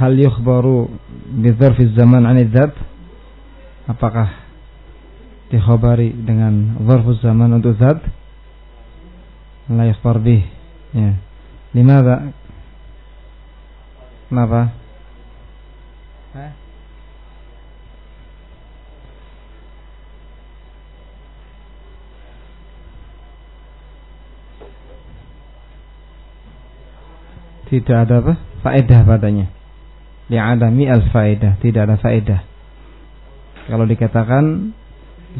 hal yukhbaru bi dzarfi zaman 'an dzat apakah dikhabari dengan dzarfu zaman untuk zat? La yukhbar bih ya. Limadha? Kenapa? Hah? tidak ada apa? Faedah padanya li'adami al faedah tidak ada faedah. Kalau dikatakan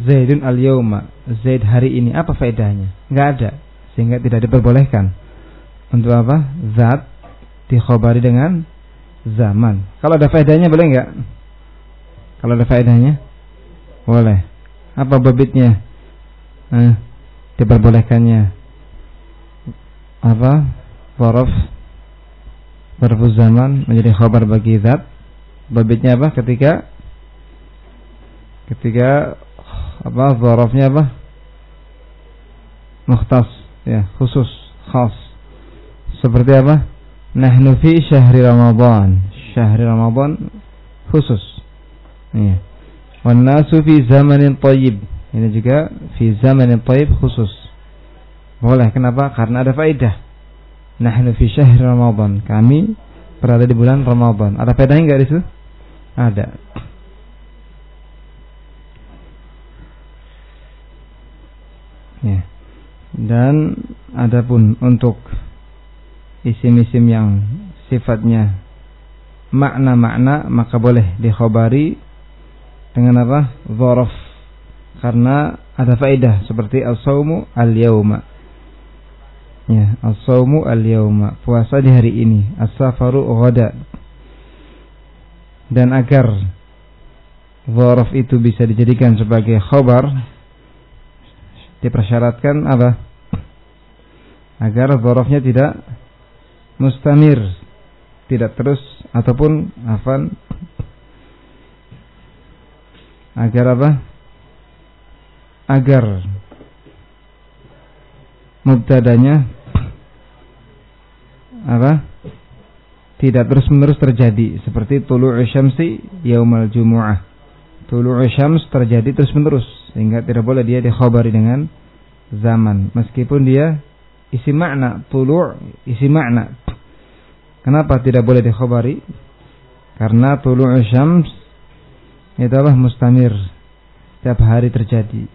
Zaidun al yauma Zaid hari ini apa faedahnya? Nggak ada. Sehingga tidak diperbolehkan. Untuk apa? Zat dikhobari dengan zaman. Kalau ada faedahnya boleh nggak? Kalau ada faedahnya boleh. Apa bebitnya? Eh, diperbolehkannya. Apa? Worof Zarfu zaman menjadi khabar bagi zat. Babitnya apa? Ketika ketika apa? Zarafnya apa? Mukhtas, ya, khusus, khas. Seperti apa? Nahnu fi syahri Ramadan. Syahri Ramadan khusus. Ya. Wan nasu fi zamanin thayyib. Ini juga fi zamanin thayyib khusus. Boleh, kenapa? Karena ada faedah. Nahnu fi syahr Ramadan. Kami berada di bulan Ramadan. Ada bedanya enggak di situ? Ada. Ya. Dan adapun untuk isim-isim yang sifatnya makna-makna maka boleh dikhobari dengan apa? Zorof karena ada faedah seperti as-saumu al-yauma Ya, as-saumu al-yauma, puasa di hari ini, as-safaru ghada. Dan agar dzaraf itu bisa dijadikan sebagai khabar dipersyaratkan apa? Agar dzarafnya tidak mustamir, tidak terus ataupun afan agar apa? Agar mubtadanya apa? Tidak terus-menerus terjadi seperti tulu'u syamsi yaumal jumu'ah. Tulu'u syams terjadi terus-menerus sehingga tidak boleh dia dikhobari dengan zaman meskipun dia isi makna tulu' isi makna. Kenapa tidak boleh dikhobari? Karena tulu'u syams itu apa? mustamir. Setiap hari terjadi.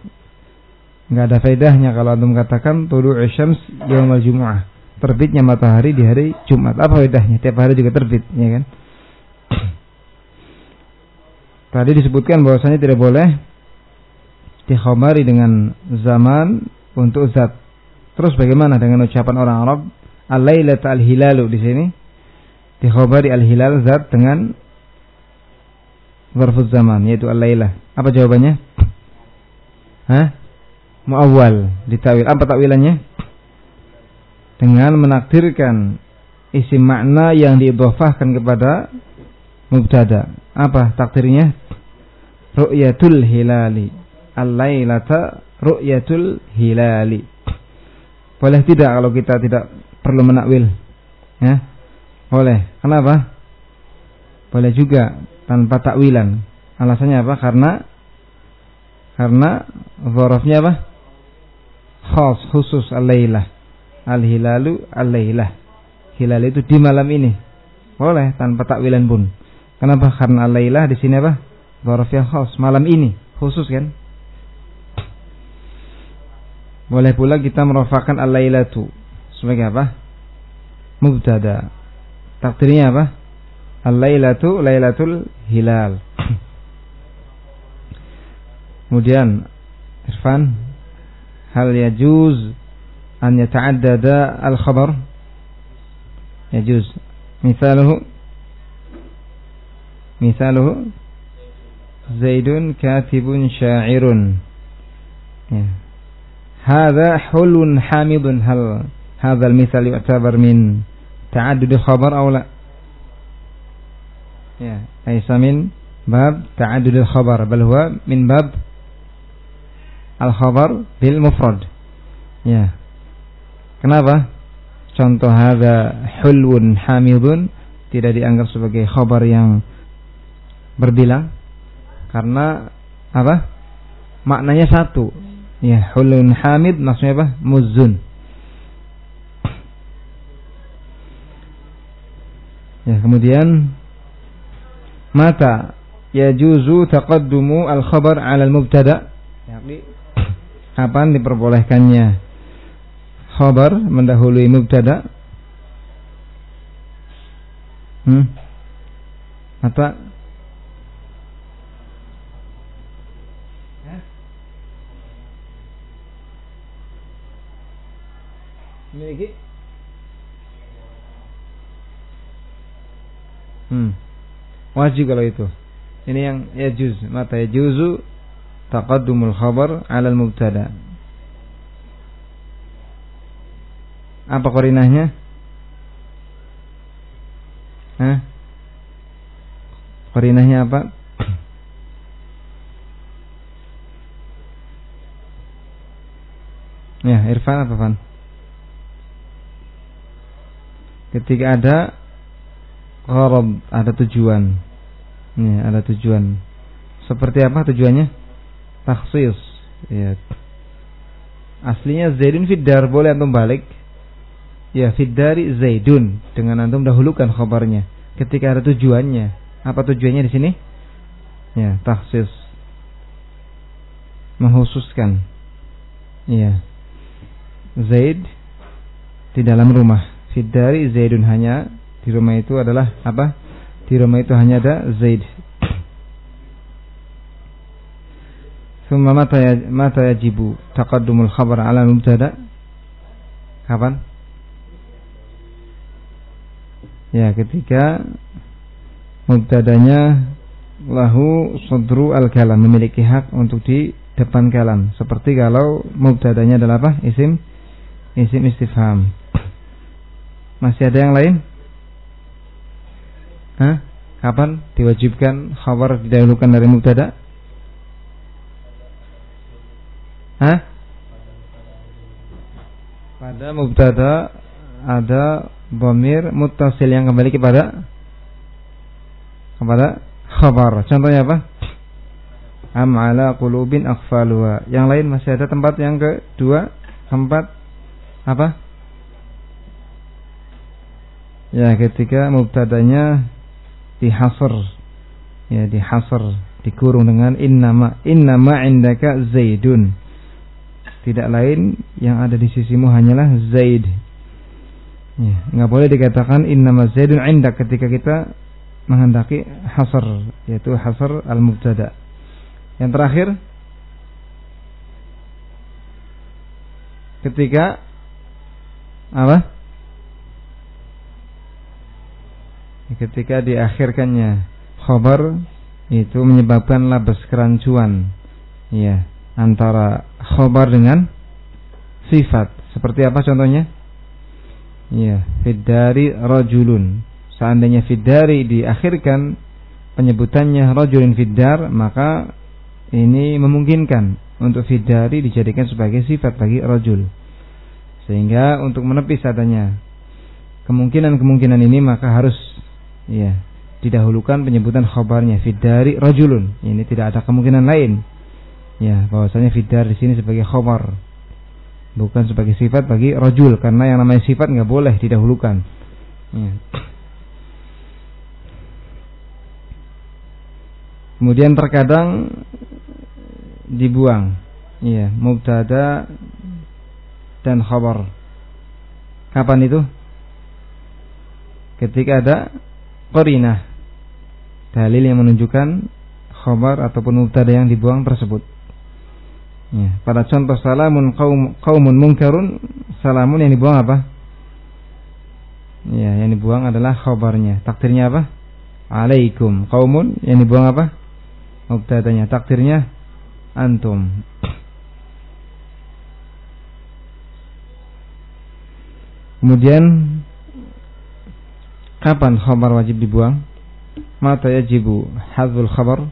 Enggak ada faedahnya kalau antum katakan tulu'u syams yaumal jumu'ah terbitnya matahari di hari Jumat. Apa bedanya? Tiap hari juga terbit, ya kan? Tadi disebutkan bahwasanya tidak boleh dikhomari dengan zaman untuk zat. Terus bagaimana dengan ucapan orang Arab? Al-lailat al-hilalu di sini dikhomari al-hilal zat dengan zarfuz zaman yaitu al-lailah. Apa jawabannya? Hah? Muawwal ditawil. Apa takwilannya? Dengan menakdirkan isi makna yang diidhafahkan kepada mubtada. Apa takdirnya? Ru'yatul hilali. Al-lailata ru'yatul hilali. Boleh tidak kalau kita tidak perlu menakwil? Ya? Boleh. Kenapa? Boleh juga tanpa takwilan. Alasannya apa? Karena karena zarafnya apa? Khas khusus al-lailah al-hilalu al-lailah. Hilal itu di malam ini. Boleh tanpa takwilan pun. Kenapa? Karena al-lailah di sini apa? Dzaraf yang khas, malam ini, khusus kan? Boleh pula kita merofakan al-lailatu sebagai apa? Mubtada. Takdirnya apa? Al-lailatu lailatul hilal. Kemudian Irfan hal yajuz أن يتعدد الخبر. يجوز مثاله. مثاله. زيد كاتب شاعر. هذا حلو حامض. هل هذا المثال يعتبر من تعدد الخبر أو لا؟ ليس من باب تعدد الخبر بل هو من باب الخبر بالمفرد. yeah. Kenapa? Contoh hadza hulwun hamidun tidak dianggap sebagai khabar yang berbilang karena apa? Maknanya satu. Ya, hulun hamid maksudnya apa? Muzun. Ya, kemudian mata yajuzu taqaddumu al-khabar 'ala al-mubtada. Yakni kapan diperbolehkannya khabar mendahului mubtada? Hmm? Apa? Memiliki Hmm. Wajib kalau itu. Ini yang ya juz. Mata ya juzu taqaddumul khabar 'ala al-mubtada. Apa korinahnya? Hah? Korinahnya apa? ya, Irfan apa Fan? Ketika ada gharab, ada tujuan. Ya, ada tujuan. Seperti apa tujuannya? Taksis. Ya. Aslinya Zaidun Fiddar boleh antum balik. Ya, Fiddari Zaidun dengan antum dahulukan khabarnya. Ketika ada tujuannya. Apa tujuannya di sini? Ya, taksis. Menghususkan. Ya. Zaid di dalam rumah. Fiddari Zaidun hanya di rumah itu adalah apa? Di rumah itu hanya ada Zaid. Summa mata ya, mata yajibu taqaddumul khabar ala mubtada? Kapan? Ya, ketika mubtadanya lahu sadru al-kalam memiliki hak untuk di depan kalam seperti kalau mubtadanya adalah apa isim isim istifham masih ada yang lain Hah? Kapan diwajibkan khabar didahulukan dari mubtada? Hah? Pada mubtada ada bomir mutasil yang kembali kepada kepada khabar. Contohnya apa? Am ala qulubin akhfaluha. Yang lain masih ada tempat yang kedua, tempat apa? Ya, ketika mubtadanya dihasr ya dihasr dikurung dengan innama innama indaka zaidun tidak lain yang ada di sisimu hanyalah zaid ya nggak boleh dikatakan innama zaidun indak ketika kita menghendaki hasr yaitu hasr al mubtada yang terakhir ketika apa? Ketika diakhirkannya khobar itu menyebabkan labas kerancuan. Ya antara khobar dengan sifat. Seperti apa contohnya ya fidari rajulun. Seandainya fidari diakhirkan penyebutannya rajulun fiddar maka ini memungkinkan untuk fidari dijadikan sebagai sifat bagi rajul. Sehingga untuk menepis adanya kemungkinan-kemungkinan ini maka harus ya didahulukan penyebutan khabarnya fidari rajulun. Ini tidak ada kemungkinan lain. Ya bahwasanya fidar di sini sebagai khabar bukan sebagai sifat bagi rajul karena yang namanya sifat nggak boleh didahulukan. Ya. kemudian terkadang dibuang. Ya mubtada dan khabar. Kapan itu? Ketika ada qarinah. Dalil yang menunjukkan khabar ataupun mubtada yang dibuang tersebut. Ya, pada contoh salamun kaum kaumun munkarun salamun yang dibuang apa? Ya, yang dibuang adalah khabarnya. Takdirnya apa? Alaikum. Kaumun yang dibuang apa? Mubtadanya. Takdirnya antum. Kemudian Kapan khabar wajib dibuang? Mata yajibu hadzul khabar?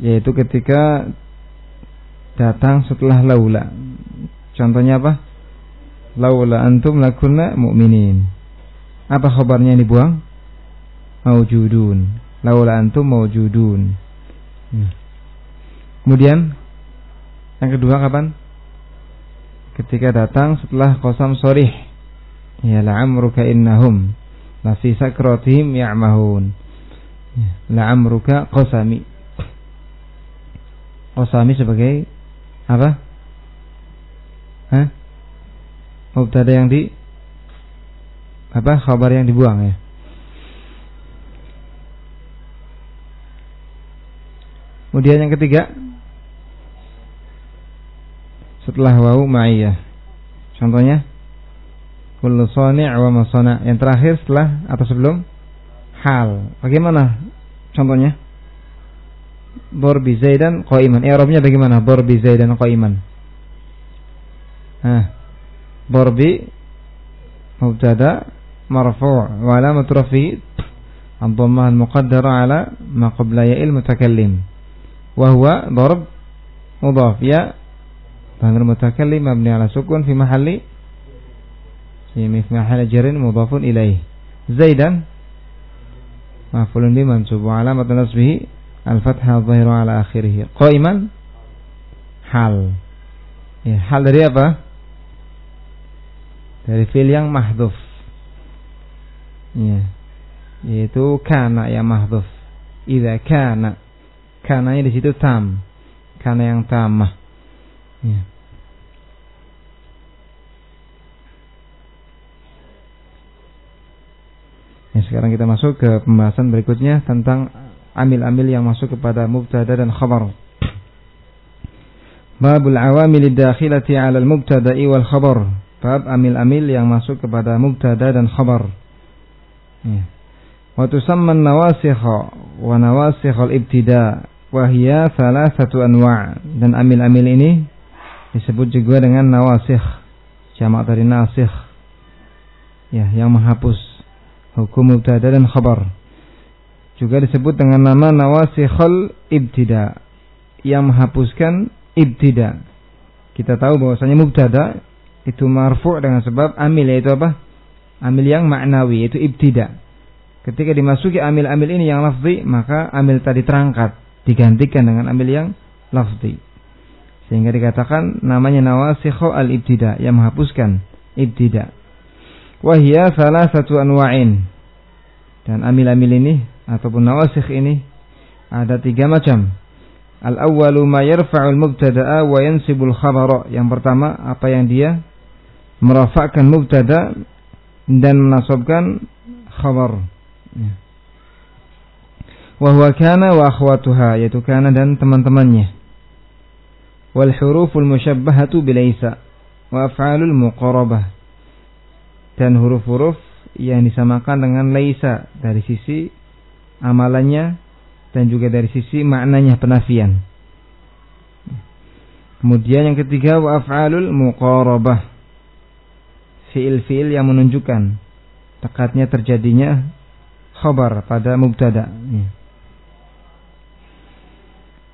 Yaitu ketika datang setelah laula. Contohnya apa? laula antum lakunna mu'minin. Apa khabarnya yang dibuang? Maujudun. Laula antum maujudun. Hmm. Kemudian yang kedua kapan? Ketika datang setelah kosam sorih. Ya la'amruka innahum lafi sakratihim ya'mahun. Ya, la'amruka qasami. Qasami sebagai apa? Hah? Mubtada yang di apa? Khabar yang dibuang ya. Kemudian yang ketiga setelah wau ma'iyah. Contohnya kullu sani' wa masana. Yang terakhir setelah atau sebelum hal. Bagaimana contohnya? Borbi Zaidan qaiman. I'rabnya bagaimana? Borbi Zaidan qaiman. Nah, Borbi mubtada marfu' wa alamat rafi الضمة المقدرة على ما قبل ياء المتكلم وهو ضرب مضاف يا ضمير المتكلم مبني على سكون في محل في محل جر مضاف إليه زيدا مفعول به منصوب وعلامة نصبه Al-fathah zahiru ala akhirih. Qaiman hal. Ya, hal dari apa? Dari fil yang mahduf Ya. Yaitu kana yang mahduf Iza kana. Kana di situ tam. Kana yang tamah. Ya. Ya, sekarang kita masuk ke pembahasan berikutnya tentang amil-amil yang masuk kepada mubtada dan khabar. Babul awamil dakhilati 'ala al-mubtada'i wal khabar. Bab amil-amil yang masuk kepada mubtada dan khabar. Ya. Wa tusamma nawasikh wa nawasikh al-ibtida wa hiya thalathatu anwa' dan amil-amil ini disebut juga dengan nawasikh jamak dari nasikh ya yang menghapus hukum mubtada dan khabar juga disebut dengan nama nawasikhul ibtida yang menghapuskan ibtida kita tahu bahwasanya mubtada itu marfu' dengan sebab amil yaitu apa? Amil yang maknawi yaitu ibtida. Ketika dimasuki amil-amil ini yang lafzi, maka amil tadi terangkat, digantikan dengan amil yang lafzi. Sehingga dikatakan namanya nawasikhu al-ibtida yang menghapuskan ibtida. Wahia salah satu anwa'in. Dan amil-amil ini ataupun nawasikh ini ada tiga macam. Al-awwalu ma yarfa'ul mubtada'a wa yansibul khabara. Yang pertama apa yang dia merafakkan mubtada dan menasabkan khabar. Ya. Wahwa kana wa akhwatuha yaitu kana dan teman-temannya. Wal huruful musyabbahatu bilaisa wa af'alul muqarabah. Dan huruf-huruf yang disamakan dengan laisa dari sisi amalannya dan juga dari sisi maknanya penafian. Kemudian yang ketiga wa af'alul muqarabah fiil-fiil yang menunjukkan dekatnya terjadinya khabar pada mubtada.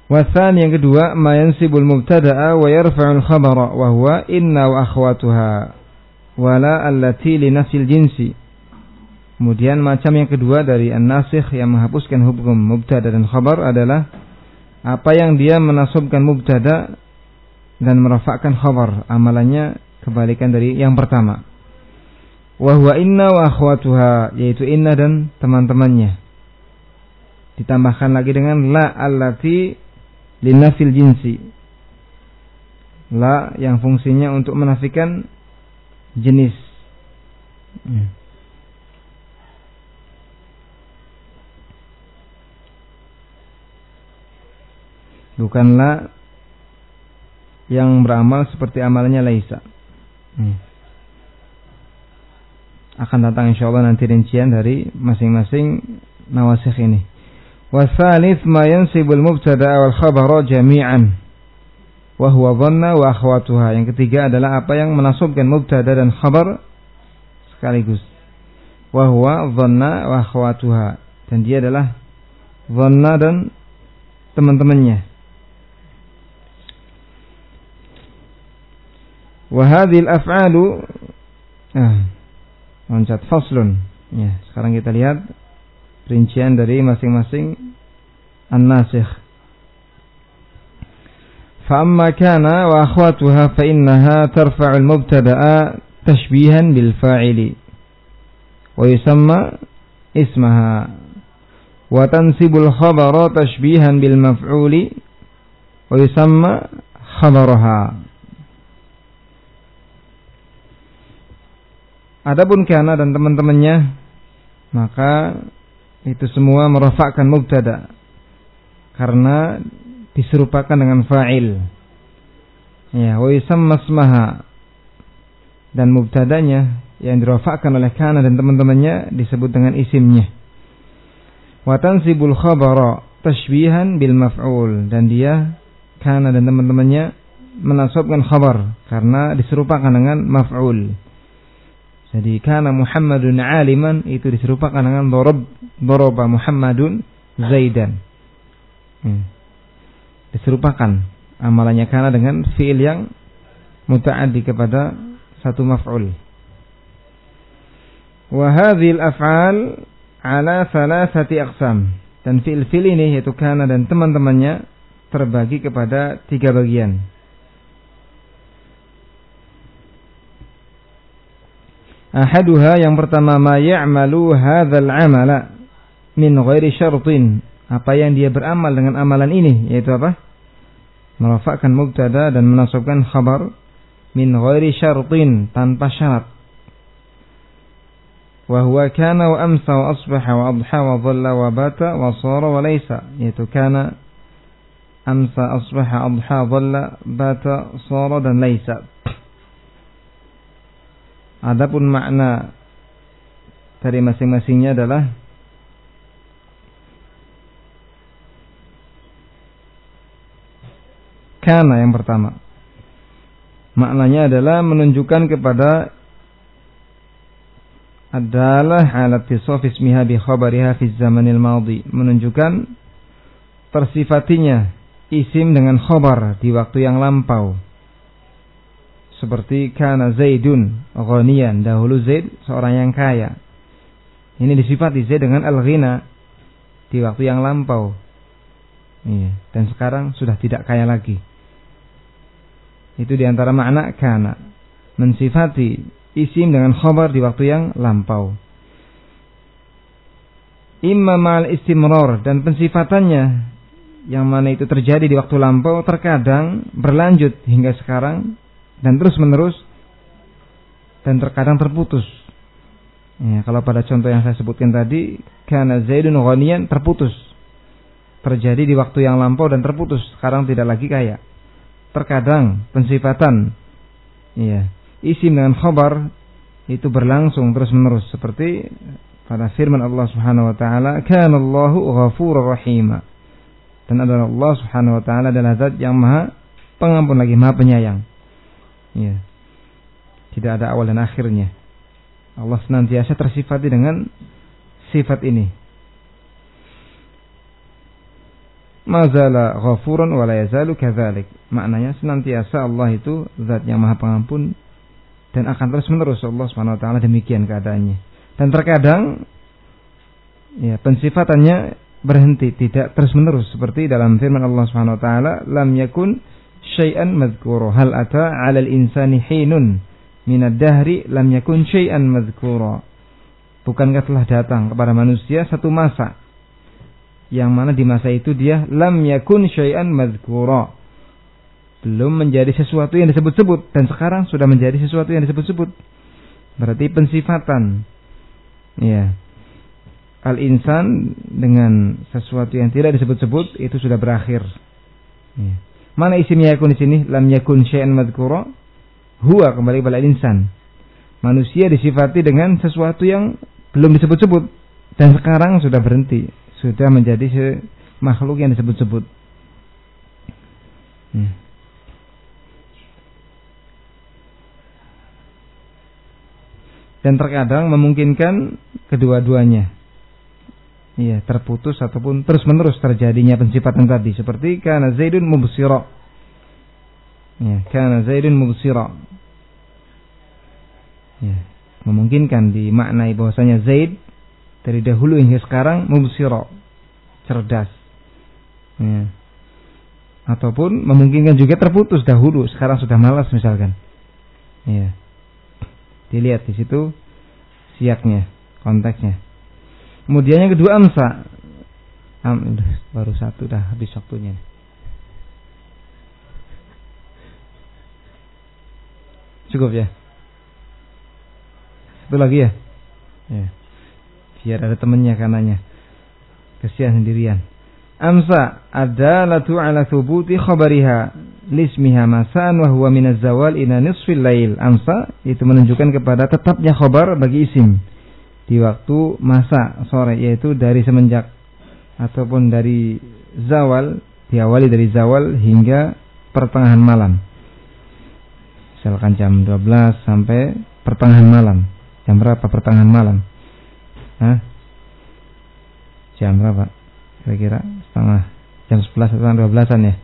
Wasan yang kedua, ma yansibul mubtada'a wa yarfa'ul khabara wa huwa inna wa akhwatuha wala allati li nafsil jinsi. Kemudian macam yang kedua dari an-nasikh yang menghapuskan hukum mubtada dan khabar adalah apa yang dia menasubkan mubtada dan merafakkan khabar amalannya kebalikan dari yang pertama. Wahwa inna wa akhwatuha yaitu inna dan teman-temannya. Ditambahkan lagi dengan la allati linafil jinsi. La yang fungsinya untuk menafikan jenis. Ya. Bukanlah yang beramal seperti amalnya Laisa. Hmm. Akan datang insya Allah nanti rincian dari masing-masing nawasikh ini. Wasalith ma yansibul mubtada wal khabara jami'an wa huwa dhanna wa akhwatuha. Yang ketiga adalah apa yang menasubkan mubtada dan khabar sekaligus. Wa huwa dhanna wa akhwatuha. Dan dia adalah dhanna dan teman-temannya. وهذه الأفعال Ah, loncat faslun. Ya, sekarang kita lihat rincian dari masing-masing an-nasikh. فأما كان وأخواتها فإنها ترفع المبتدأ تشبيها بالفاعل ويسمى اسمها وتنسب الخبر تشبيها بالمفعول ويسمى خبرها Adapun kana dan teman-temannya maka itu semua merafakkan mubtada karena diserupakan dengan fa'il. Ya, wa yusamma dan mubtadanya yang dirafakkan oleh kana dan teman-temannya disebut dengan isimnya. Wa tansibul khabara tashbihan bil maf'ul dan dia kana dan teman-temannya menasabkan khabar karena diserupakan dengan maf'ul. Jadi karena Muhammadun aliman itu diserupakan dengan dorob doroba Muhammadun Zaidan. Hmm. Diserupakan amalannya karena dengan fiil yang mutaaddi kepada satu maf'ul. Wa hadhil af'al ala thalathati aqsam. Dan fiil-fiil ini yaitu kana dan teman-temannya terbagi kepada tiga bagian. Ahaduha yang pertama ma ya'malu hadzal amala min ghairi syartin. Apa yang dia beramal dengan amalan ini yaitu apa? Merafakkan mubtada dan menasabkan khabar min ghairi syartin tanpa syarat. Wa huwa kana wa amsa wa asbaha wa adha wa dhalla wa bata wa sara wa laysa. Yaitu kana amsa asbaha adha dhalla bata sara dan laysa. Adapun makna dari masing-masingnya adalah kana yang pertama. Maknanya adalah menunjukkan kepada adalah alat tisof ismiha bi khabariha fi zamanil madhi menunjukkan tersifatinya isim dengan khabar di waktu yang lampau seperti kana Zaidun ghaniyan dahulu Zaid seorang yang kaya. Ini disifati Zaid dengan al-ghina di waktu yang lampau. Iya dan sekarang sudah tidak kaya lagi. Itu di antara makna kana. Mensifati isim dengan khabar di waktu yang lampau. Imma mal istimrar dan pensifatannya yang mana itu terjadi di waktu lampau terkadang berlanjut hingga sekarang dan terus menerus dan terkadang terputus. Ya, kalau pada contoh yang saya sebutkan tadi, karena Zaidun ghaniyan terputus. Terjadi di waktu yang lampau dan terputus, sekarang tidak lagi kaya. Terkadang pensifatan ya, isim dengan khabar itu berlangsung terus menerus seperti pada firman Allah Subhanahu wa taala, "Kana Allahu ghafurur rahima." Dan adalah Allah Subhanahu wa taala adalah zat yang Maha Pengampun lagi Maha Penyayang. Ya. Tidak ada awal dan akhirnya. Allah senantiasa tersifati dengan sifat ini. Mazala ghafurun wa yazalu kadzalik. Maknanya senantiasa Allah itu zat yang Maha Pengampun dan akan terus menerus Allah Subhanahu wa taala demikian keadaannya. Dan terkadang ya pensifatannya berhenti tidak terus menerus seperti dalam firman Allah Subhanahu wa taala lam yakun syai'an madhkura hal ata 'ala al-insani hinun minad dahri lam yakun syai'an madhkura bukankah telah datang kepada manusia satu masa? Yang mana di masa itu dia lam yakun syai'an madhkura. Belum menjadi sesuatu yang disebut-sebut. Dan sekarang sudah menjadi sesuatu yang disebut-sebut. Berarti pensifatan. Ya. Al insan dengan sesuatu yang tidak disebut-sebut itu sudah berakhir. Ya. Mana isimnya yakun di sini? Lam yakun syai'an madhkura. Huwa kembali kepada insan. Manusia disifati dengan sesuatu yang belum disebut-sebut dan sekarang sudah berhenti, sudah menjadi makhluk yang disebut-sebut. Hmm. Dan terkadang memungkinkan kedua-duanya. Iya, terputus ataupun terus-menerus terjadinya pensifatan tadi seperti kana Zaidun mubsira. Ya, kana Zaidun mubsira. Ya. memungkinkan dimaknai bahwasanya Zaid dari dahulu hingga sekarang mubsira cerdas ya. ataupun memungkinkan juga terputus dahulu sekarang sudah malas misalkan ya dilihat di situ siaknya konteksnya kemudian yang kedua amsa. Am, baru satu dah habis waktunya cukup ya? Satu lagi ya? Ya. Biar ada temennya kanannya. Kesian sendirian. Amsa ada latu ala thubuti khabariha lismiha masaan wa huwa minaz zawal ina nisfil lail. Amsa itu menunjukkan kepada tetapnya khabar bagi isim di waktu masa sore yaitu dari semenjak ataupun dari zawal diawali dari zawal hingga pertengahan malam misalkan jam 12 sampai pertengahan malam jam berapa pertengahan malam Hah? Jam berapa? Kira-kira setengah jam 11 atau 12-an ya.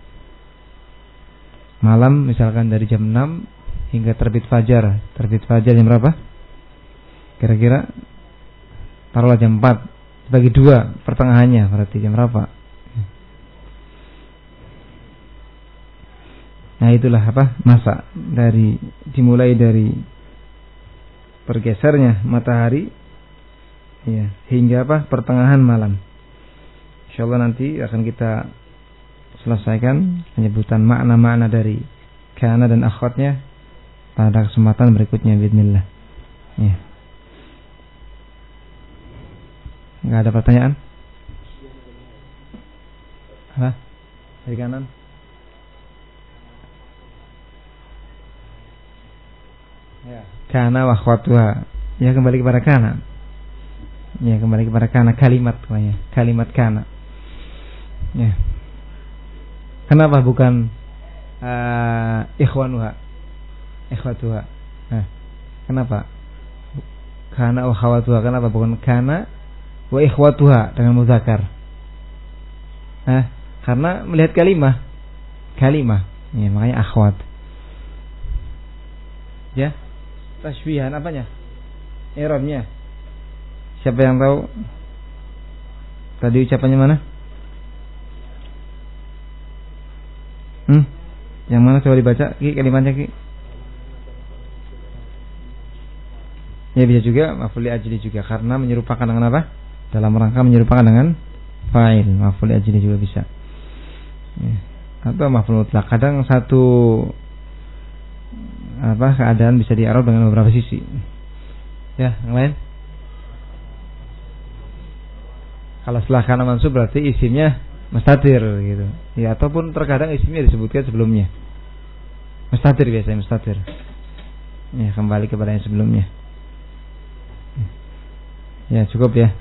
Malam misalkan dari jam 6 hingga terbit fajar. Terbit fajar jam berapa? Kira-kira taruhlah jam 4 bagi dua pertengahannya berarti jam berapa? Nah itulah apa masa dari dimulai dari bergesernya matahari ya, hingga apa pertengahan malam. Insyaallah nanti akan kita selesaikan penyebutan makna-makna dari kana dan akhwatnya pada kesempatan berikutnya bismillah. Ya. Enggak ada pertanyaan? Hah? Dari kanan? Ya. Kana wa. Ya kembali kepada kana. Ya kembali kepada kana kalimat namanya kalimat kana. Ya. Kenapa bukan uh, ikhwanuha? Ikhwatuha. Nah, kenapa? Kana wa. Kenapa bukan kana wa ikhwatuha dengan muzakkar? Nah, karena melihat kalimah. Kalimah. Ya, makanya akhwat. Ya. Tasbihan apanya? Irobnya. Siapa yang tahu? Tadi ucapannya mana? Hmm? Yang mana coba dibaca Ki kalimatnya Ki? Ya bisa juga mafuli ajli juga karena menyerupakan dengan apa? Dalam rangka menyerupakan dengan fa'il. Mafuli ajli juga bisa. Ya. Atau maful mutlak. Kadang satu apa keadaan bisa diarab dengan beberapa sisi. Ya, yang lain? Kalau setelah kana mansub berarti isimnya mustatir gitu. Ya ataupun terkadang isimnya disebutkan sebelumnya. Mustatir biasanya mustatir. Ya kembali kepada yang sebelumnya. Ya cukup ya.